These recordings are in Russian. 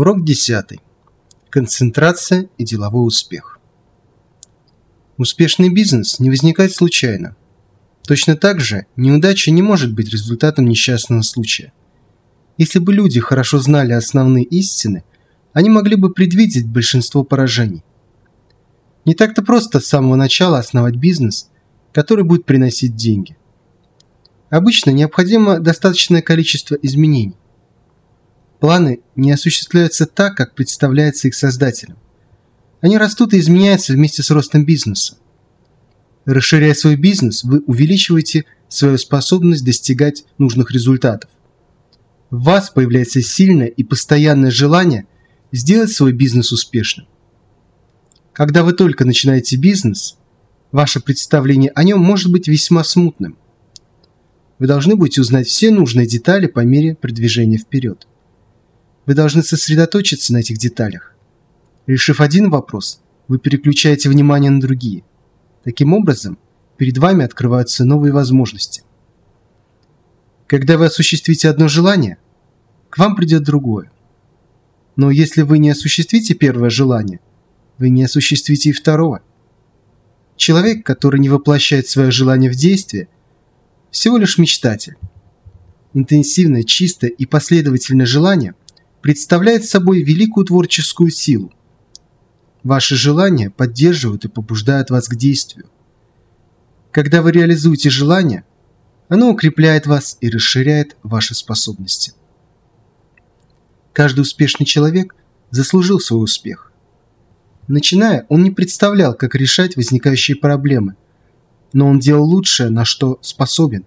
Урок 10. Концентрация и деловой успех. Успешный бизнес не возникает случайно. Точно так же неудача не может быть результатом несчастного случая. Если бы люди хорошо знали основные истины, они могли бы предвидеть большинство поражений. Не так-то просто с самого начала основать бизнес, который будет приносить деньги. Обычно необходимо достаточное количество изменений. Планы не осуществляются так, как представляется их создателем. Они растут и изменяются вместе с ростом бизнеса. Расширяя свой бизнес, вы увеличиваете свою способность достигать нужных результатов. В вас появляется сильное и постоянное желание сделать свой бизнес успешным. Когда вы только начинаете бизнес, ваше представление о нем может быть весьма смутным. Вы должны будете узнать все нужные детали по мере продвижения вперед. Вы должны сосредоточиться на этих деталях. Решив один вопрос, вы переключаете внимание на другие. Таким образом, перед вами открываются новые возможности. Когда вы осуществите одно желание, к вам придет другое. Но если вы не осуществите первое желание, вы не осуществите и второго. Человек, который не воплощает свое желание в действие, всего лишь мечтатель. Интенсивное, чистое и последовательное желание – представляет собой великую творческую силу. Ваши желания поддерживают и побуждают вас к действию. Когда вы реализуете желание, оно укрепляет вас и расширяет ваши способности. Каждый успешный человек заслужил свой успех. Начиная, он не представлял, как решать возникающие проблемы, но он делал лучшее, на что способен,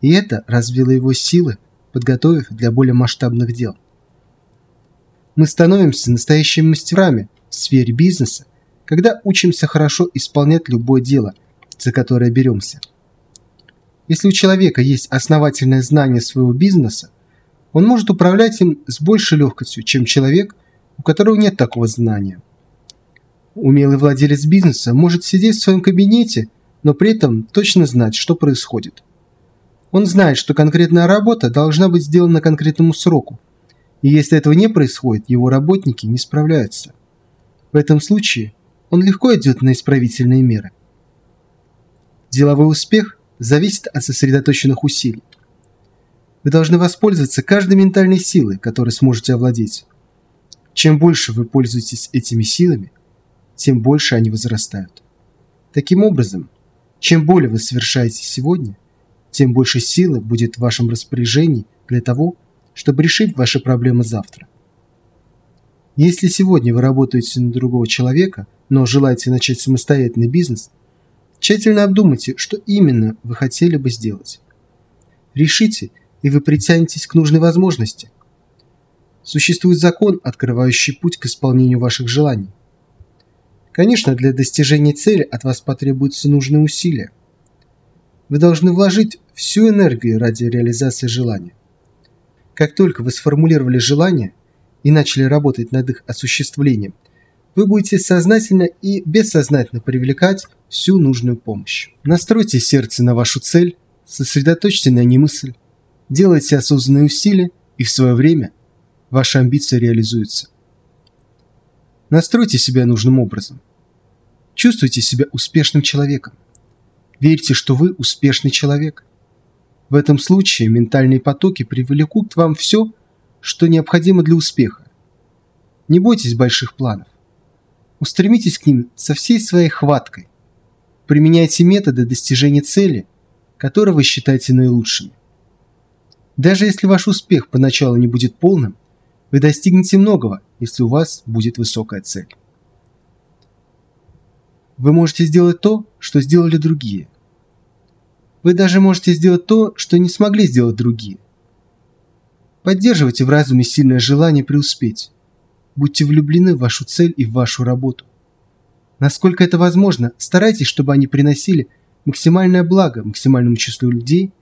и это развило его силы, подготовив для более масштабных дел. Мы становимся настоящими мастерами в сфере бизнеса, когда учимся хорошо исполнять любое дело, за которое беремся. Если у человека есть основательное знание своего бизнеса, он может управлять им с большей легкостью, чем человек, у которого нет такого знания. Умелый владелец бизнеса может сидеть в своем кабинете, но при этом точно знать, что происходит. Он знает, что конкретная работа должна быть сделана конкретному сроку, и если этого не происходит, его работники не справляются. В этом случае он легко идет на исправительные меры. Деловой успех зависит от сосредоточенных усилий. Вы должны воспользоваться каждой ментальной силой, которой сможете овладеть. Чем больше вы пользуетесь этими силами, тем больше они возрастают. Таким образом, чем более вы совершаете сегодня, тем больше силы будет в вашем распоряжении для того, чтобы решить ваши проблемы завтра. Если сегодня вы работаете на другого человека, но желаете начать самостоятельный бизнес, тщательно обдумайте, что именно вы хотели бы сделать. Решите, и вы притянетесь к нужной возможности. Существует закон, открывающий путь к исполнению ваших желаний. Конечно, для достижения цели от вас потребуются нужные усилия. Вы должны вложить всю энергию ради реализации желания. Как только вы сформулировали желание и начали работать над их осуществлением, вы будете сознательно и бессознательно привлекать всю нужную помощь. Настройте сердце на вашу цель, сосредоточьте на ней мысль, делайте осознанные усилия, и в свое время ваша амбиция реализуется. Настройте себя нужным образом. Чувствуйте себя успешным человеком. Верьте, что вы успешный человек – в этом случае ментальные потоки привлекут вам все, что необходимо для успеха. Не бойтесь больших планов. Устремитесь к ним со всей своей хваткой. Применяйте методы достижения цели, которые вы считаете наилучшими. Даже если ваш успех поначалу не будет полным, вы достигнете многого, если у вас будет высокая цель. Вы можете сделать то, что сделали другие – вы даже можете сделать то, что не смогли сделать другие. Поддерживайте в разуме сильное желание преуспеть. Будьте влюблены в вашу цель и в вашу работу. Насколько это возможно, старайтесь, чтобы они приносили максимальное благо максимальному числу людей,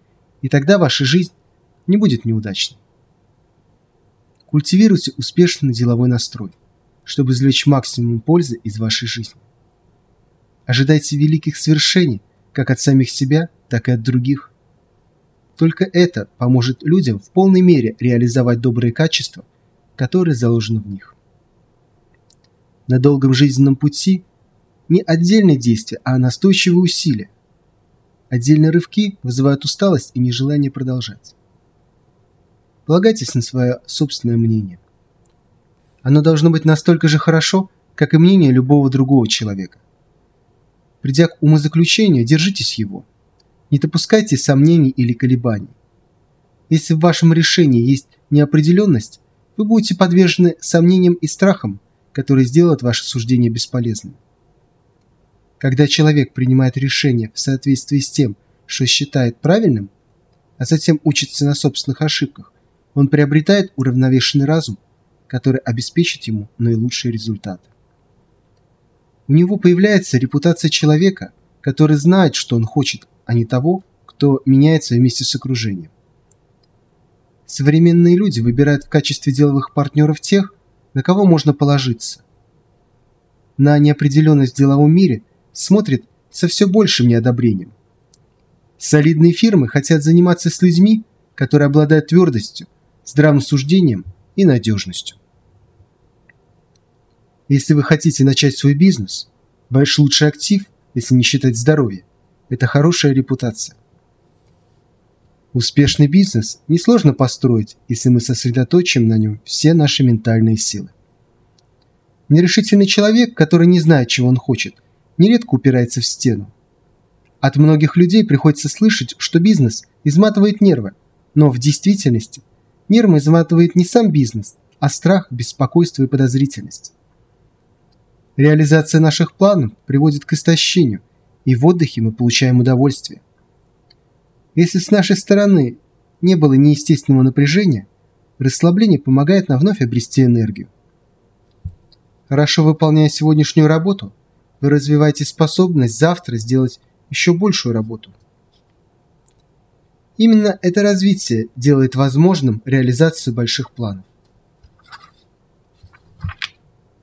и тогда ваша жизнь не будет неудачной. Культивируйте успешный деловой настрой, чтобы извлечь максимум пользы из вашей жизни. Ожидайте великих свершений как от самих себя – так и от других. Только это поможет людям в полной мере реализовать добрые качества которые заложены в них. На долгом жизненном пути не отдельные действия, а настойчивые усилия. Отдельные рывки вызывают усталость и нежелание продолжать. Полагайтесь на свое собственное мнение. Оно должно быть настолько же хорошо, как и мнение любого другого человека. Придя к умозаключению, держитесь его. Не допускайте сомнений или колебаний. Если в вашем решении есть неопределенность, вы будете подвержены сомнениям и страхам, которые сделают ваше суждение бесполезным. Когда человек принимает решение в соответствии с тем, что считает правильным, а затем учится на собственных ошибках, он приобретает уравновешенный разум, который обеспечит ему наилучшие результаты. У него появляется репутация человека, который знает, что он хочет, а не того, кто меняется вместе с окружением. Современные люди выбирают в качестве деловых партнеров тех, на кого можно положиться. На неопределенность в деловом мире смотрят со все большим неодобрением. Солидные фирмы хотят заниматься с людьми, которые обладают твердостью, здравым суждением и надежностью. Если вы хотите начать свой бизнес, ваш лучший актив, если не считать здоровье, это хорошая репутация. Успешный бизнес несложно построить, если мы сосредоточим на нем все наши ментальные силы. Нерешительный человек, который не знает, чего он хочет, нередко упирается в стену. От многих людей приходится слышать, что бизнес изматывает нервы, но в действительности нервы изматывает не сам бизнес, а страх, беспокойство и подозрительность. Реализация наших планов приводит к истощению, и в отдыхе мы получаем удовольствие. Если с нашей стороны не было неестественного напряжения, расслабление помогает нам вновь обрести энергию. Хорошо выполняя сегодняшнюю работу, вы развиваете способность завтра сделать еще большую работу. Именно это развитие делает возможным реализацию больших планов.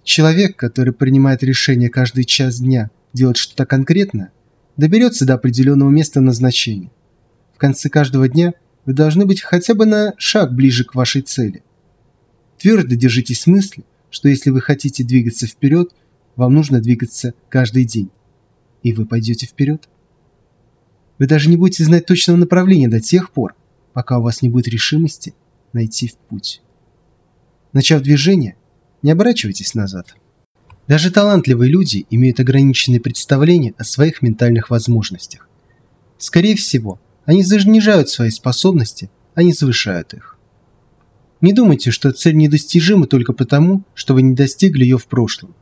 Человек, который принимает решение каждый час дня делать что-то конкретное, доберется до определенного места назначения – в конце каждого дня вы должны быть хотя бы на шаг ближе к вашей цели. Твердо держитесь мысли, что если вы хотите двигаться вперед, вам нужно двигаться каждый день. И вы пойдете вперед. Вы даже не будете знать точного направления до тех пор, пока у вас не будет решимости найти в путь. Начав движение, не оборачивайтесь назад. Даже талантливые люди имеют ограниченные представления о своих ментальных возможностях. Скорее всего, они занижают свои способности, а не завышают их. Не думайте, что цель недостижима только потому, что вы не достигли ее в прошлом.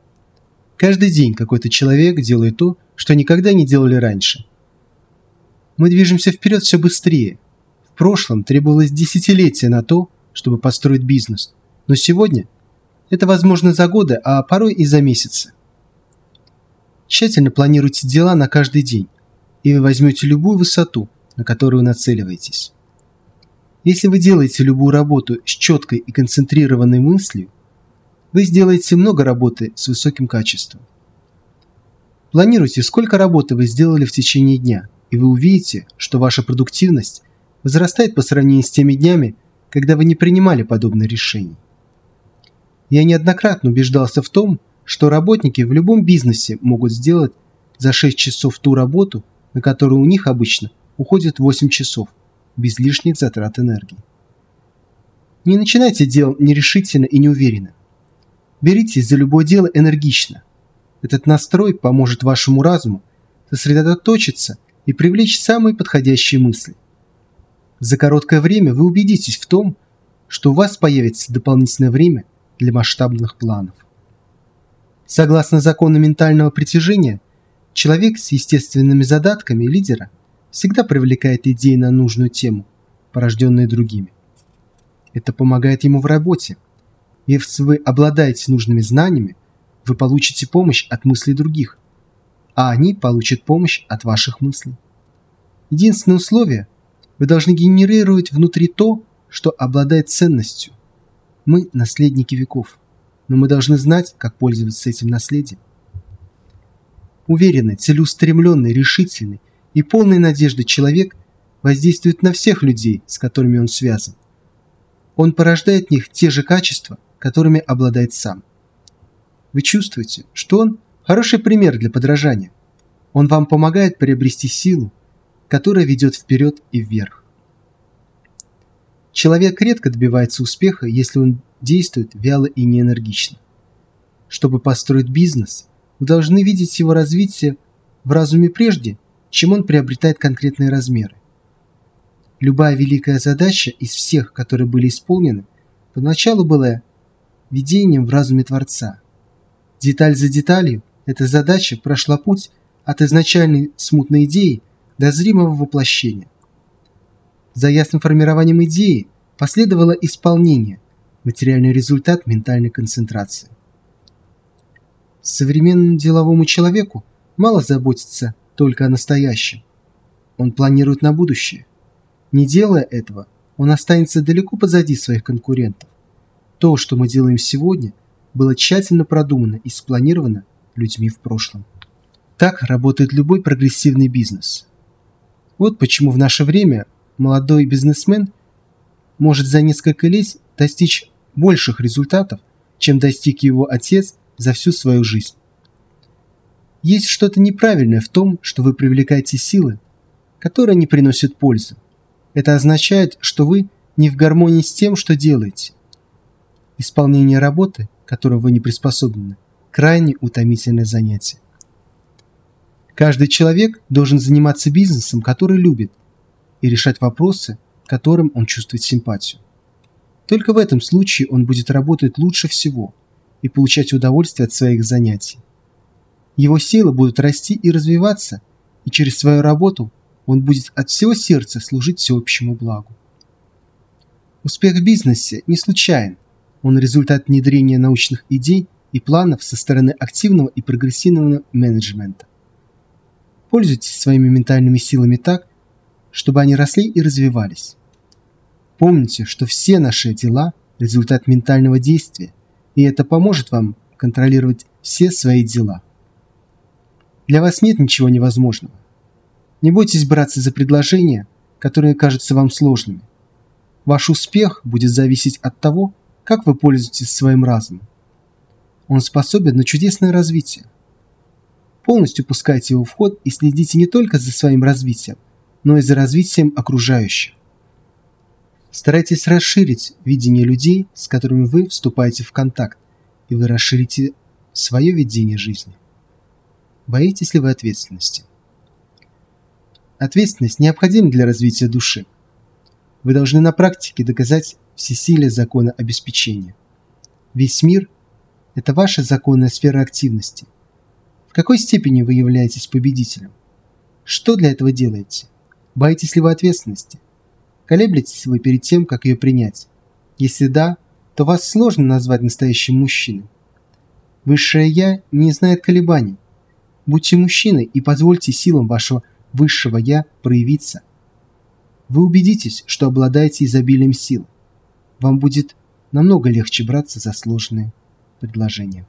Каждый день какой-то человек делает то, что никогда не делали раньше. Мы движемся вперед все быстрее. В прошлом требовалось десятилетия на то, чтобы построить бизнес, но сегодня это возможно за годы, а порой и за месяцы. Тщательно планируйте дела на каждый день, и вы возьмете любую высоту, на которую нацеливаетесь. Если вы делаете любую работу с четкой и концентрированной мыслью, вы сделаете много работы с высоким качеством. Планируйте, сколько работы вы сделали в течение дня, и вы увидите, что ваша продуктивность возрастает по сравнению с теми днями, когда вы не принимали подобные решения. Я неоднократно убеждался в том, что работники в любом бизнесе могут сделать за 6 часов ту работу, на которую у них обычно – уходит 8 часов, без лишних затрат энергии. Не начинайте дел нерешительно и неуверенно. Беритесь за любое дело энергично. Этот настрой поможет вашему разуму сосредоточиться и привлечь самые подходящие мысли. За короткое время вы убедитесь в том, что у вас появится дополнительное время для масштабных планов. Согласно закону ментального притяжения, человек с естественными задатками лидера – всегда привлекает идеи на нужную тему, порожденные другими. Это помогает ему в работе. Если вы обладаете нужными знаниями, вы получите помощь от мыслей других, а они получат помощь от ваших мыслей. Единственное условие – вы должны генерировать внутри то, что обладает ценностью. Мы – наследники веков, но мы должны знать, как пользоваться этим наследием. Уверенный, целеустремленный, решительный – и полной надежды человек воздействует на всех людей, с которыми он связан. Он порождает в них те же качества, которыми обладает сам. Вы чувствуете, что он хороший пример для подражания. Он вам помогает приобрести силу, которая ведет вперед и вверх. Человек редко добивается успеха, если он действует вяло и неэнергично. Чтобы построить бизнес, вы должны видеть его развитие в разуме прежде, чем он приобретает конкретные размеры. Любая великая задача из всех, которые были исполнены, поначалу была видением в разуме Творца. Деталь за деталью эта задача прошла путь от изначальной смутной идеи до зримого воплощения. За ясным формированием идеи последовало исполнение, материальный результат ментальной концентрации. Современному деловому человеку мало заботиться только о настоящем. Он планирует на будущее. Не делая этого, он останется далеко позади своих конкурентов. То, что мы делаем сегодня, было тщательно продумано и спланировано людьми в прошлом. Так работает любой прогрессивный бизнес. Вот почему в наше время молодой бизнесмен может за несколько лет достичь больших результатов, чем достиг его отец за всю свою жизнь. Есть что-то неправильное в том, что вы привлекаете силы, которые не приносят пользы. Это означает, что вы не в гармонии с тем, что делаете. Исполнение работы, которой вы не приспособлены, крайне утомительное занятие. Каждый человек должен заниматься бизнесом, который любит, и решать вопросы, которым он чувствует симпатию. Только в этом случае он будет работать лучше всего и получать удовольствие от своих занятий. Его силы будут расти и развиваться, и через свою работу он будет от всего сердца служить всеобщему благу. Успех в бизнесе не случайен. Он результат внедрения научных идей и планов со стороны активного и прогрессивного менеджмента. Пользуйтесь своими ментальными силами так, чтобы они росли и развивались. Помните, что все наши дела – результат ментального действия, и это поможет вам контролировать все свои дела. Для вас нет ничего невозможного. Не бойтесь браться за предложения, которые кажутся вам сложными. Ваш успех будет зависеть от того, как вы пользуетесь своим разумом. Он способен на чудесное развитие. Полностью пускайте его в ход и следите не только за своим развитием, но и за развитием окружающих. Старайтесь расширить видение людей, с которыми вы вступаете в контакт, и вы расширите свое видение жизни. Боитесь ли вы ответственности? Ответственность необходима для развития души. Вы должны на практике доказать всесилие закона обеспечения. Весь мир – это ваша законная сфера активности. В какой степени вы являетесь победителем? Что для этого делаете? Боитесь ли вы ответственности? Колеблетесь вы перед тем, как ее принять? Если да, то вас сложно назвать настоящим мужчиной. Высшее Я не знает колебаний. Будьте мужчиной и позвольте силам вашего высшего Я проявиться. Вы убедитесь, что обладаете изобилием сил. Вам будет намного легче браться за сложные предложения.